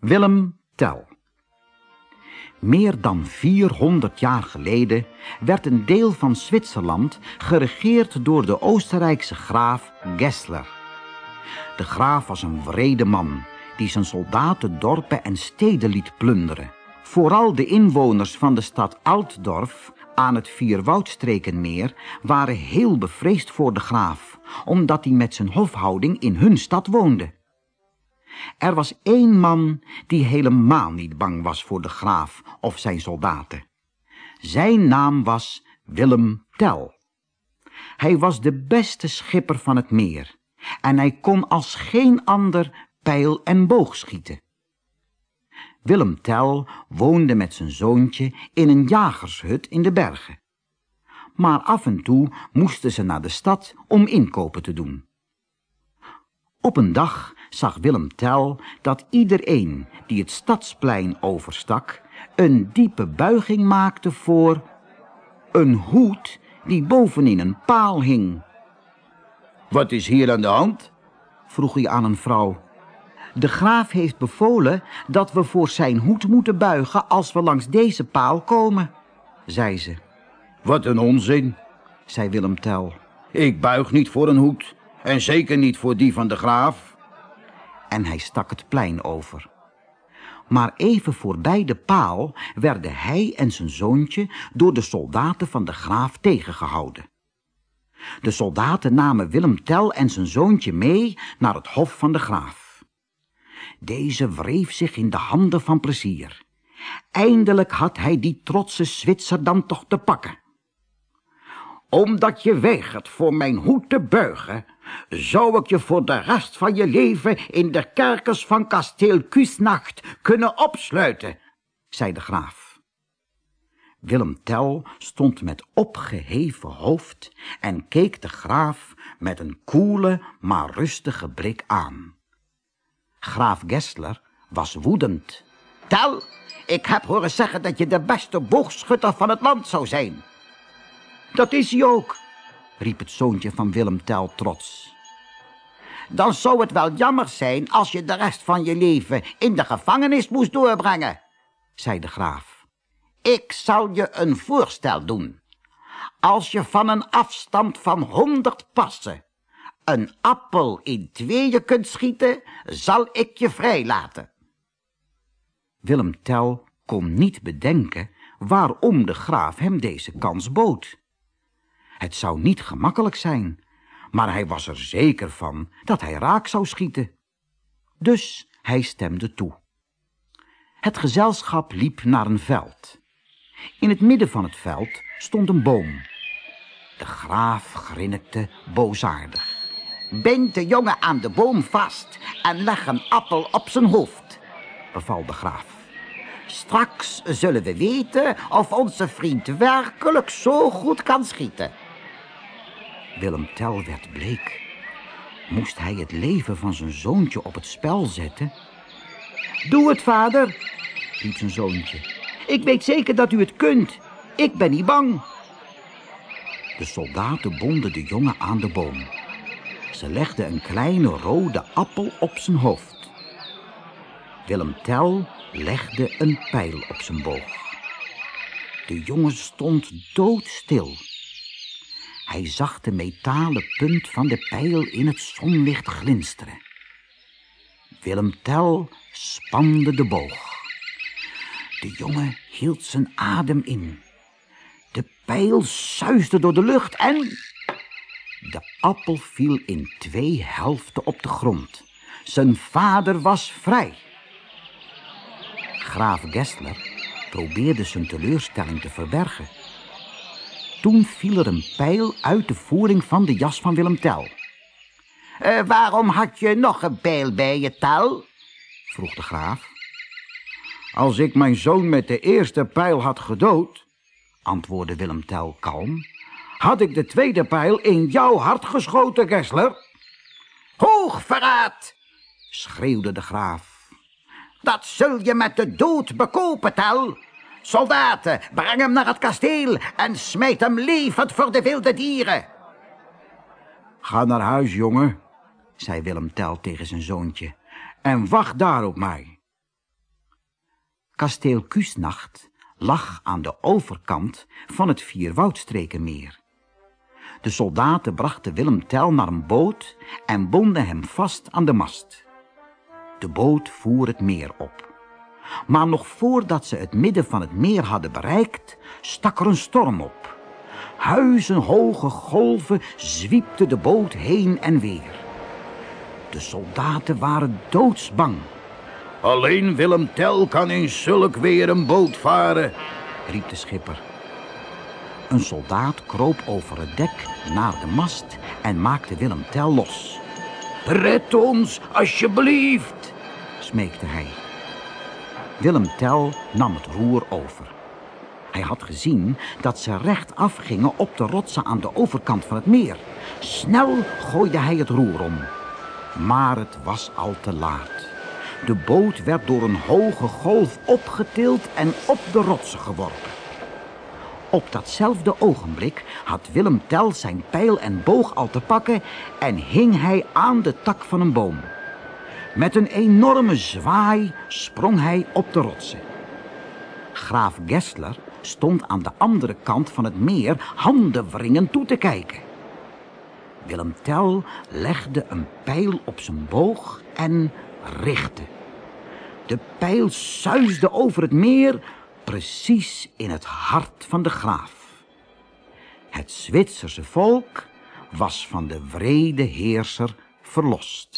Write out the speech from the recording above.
Willem Tell Meer dan 400 jaar geleden werd een deel van Zwitserland geregeerd door de Oostenrijkse graaf Gessler. De graaf was een wrede man die zijn soldaten dorpen en steden liet plunderen. Vooral de inwoners van de stad Altdorf aan het Vierwoudstrekenmeer waren heel bevreesd voor de graaf, omdat hij met zijn hofhouding in hun stad woonde. Er was één man die helemaal niet bang was voor de graaf of zijn soldaten. Zijn naam was Willem Tell. Hij was de beste schipper van het meer en hij kon als geen ander pijl en boog schieten. Willem Tell woonde met zijn zoontje in een jagershut in de bergen. Maar af en toe moesten ze naar de stad om inkopen te doen. Op een dag zag Willem Tell dat iedereen die het stadsplein overstak... een diepe buiging maakte voor een hoed die bovenin een paal hing. Wat is hier aan de hand? vroeg hij aan een vrouw. De graaf heeft bevolen dat we voor zijn hoed moeten buigen als we langs deze paal komen, zei ze. Wat een onzin, zei Willem Tell. Ik buig niet voor een hoed en zeker niet voor die van de graaf. En hij stak het plein over. Maar even voorbij de paal werden hij en zijn zoontje door de soldaten van de graaf tegengehouden. De soldaten namen Willem Tell en zijn zoontje mee naar het hof van de graaf. Deze wreef zich in de handen van plezier. Eindelijk had hij die trotse Zwitser dan toch te pakken. Omdat je weigert voor mijn hoed te buigen, zou ik je voor de rest van je leven in de kerkers van kasteel Kusnacht kunnen opsluiten, zei de graaf. Willem Tell stond met opgeheven hoofd en keek de graaf met een koele, maar rustige blik aan. Graaf Gessler was woedend. Tell, ik heb horen zeggen dat je de beste boogschutter van het land zou zijn. Dat is hij ook, riep het zoontje van Willem Tell trots. Dan zou het wel jammer zijn als je de rest van je leven in de gevangenis moest doorbrengen, zei de graaf. Ik zal je een voorstel doen. Als je van een afstand van honderd passen een appel in tweeën kunt schieten, zal ik je vrijlaten. Willem Tell kon niet bedenken waarom de graaf hem deze kans bood. Het zou niet gemakkelijk zijn, maar hij was er zeker van dat hij raak zou schieten. Dus hij stemde toe. Het gezelschap liep naar een veld. In het midden van het veld stond een boom. De graaf grinnikte boosaardig. Bind de jongen aan de boom vast en leg een appel op zijn hoofd, beval de graaf. Straks zullen we weten of onze vriend werkelijk zo goed kan schieten. Willem Tell werd bleek. Moest hij het leven van zijn zoontje op het spel zetten? Doe het, vader, riep zijn zoontje. Ik weet zeker dat u het kunt. Ik ben niet bang. De soldaten bonden de jongen aan de boom. Ze legden een kleine rode appel op zijn hoofd. Willem Tell legde een pijl op zijn boog. De jongen stond doodstil. Hij zag de metalen punt van de pijl in het zonlicht glinsteren. Willem Tell spande de boog. De jongen hield zijn adem in. De pijl suisde door de lucht en... De appel viel in twee helften op de grond. Zijn vader was vrij. Graaf Gessler probeerde zijn teleurstelling te verbergen. Toen viel er een pijl uit de voering van de jas van Willem Tell. Uh, waarom had je nog een pijl bij je, Tel? vroeg de graaf. Als ik mijn zoon met de eerste pijl had gedood, antwoordde Willem Tell kalm, had ik de tweede pijl in jouw hart geschoten, Gessler. Hoog verraad, schreeuwde de graaf. Dat zul je met de dood bekopen, Tel. Soldaten, breng hem naar het kasteel en smijt hem levend voor de wilde dieren. Ga naar huis, jongen, zei Willem Tell tegen zijn zoontje, en wacht daar op mij. Kasteel Kuusnacht lag aan de overkant van het Vierwoudstrekenmeer. De soldaten brachten Willem Tel naar een boot en bonden hem vast aan de mast. De boot voer het meer op. Maar nog voordat ze het midden van het meer hadden bereikt, stak er een storm op. Huizenhoge golven zwiepten de boot heen en weer. De soldaten waren doodsbang. Alleen Willem Tel kan in zulk weer een boot varen, riep de schipper. Een soldaat kroop over het dek naar de mast en maakte Willem Tel los. Red ons, alsjeblieft, smeekte hij. Willem Tel nam het roer over. Hij had gezien dat ze rechtaf gingen op de rotsen aan de overkant van het meer. Snel gooide hij het roer om. Maar het was al te laat. De boot werd door een hoge golf opgetild en op de rotsen geworpen. Op datzelfde ogenblik had Willem Tel zijn pijl en boog al te pakken en hing hij aan de tak van een boom. Met een enorme zwaai sprong hij op de rotsen. Graaf Gessler stond aan de andere kant van het meer handenwringend toe te kijken. Willem Tel legde een pijl op zijn boog en richtte. De pijl suisde over het meer, precies in het hart van de graaf. Het Zwitserse volk was van de wrede heerser verlost.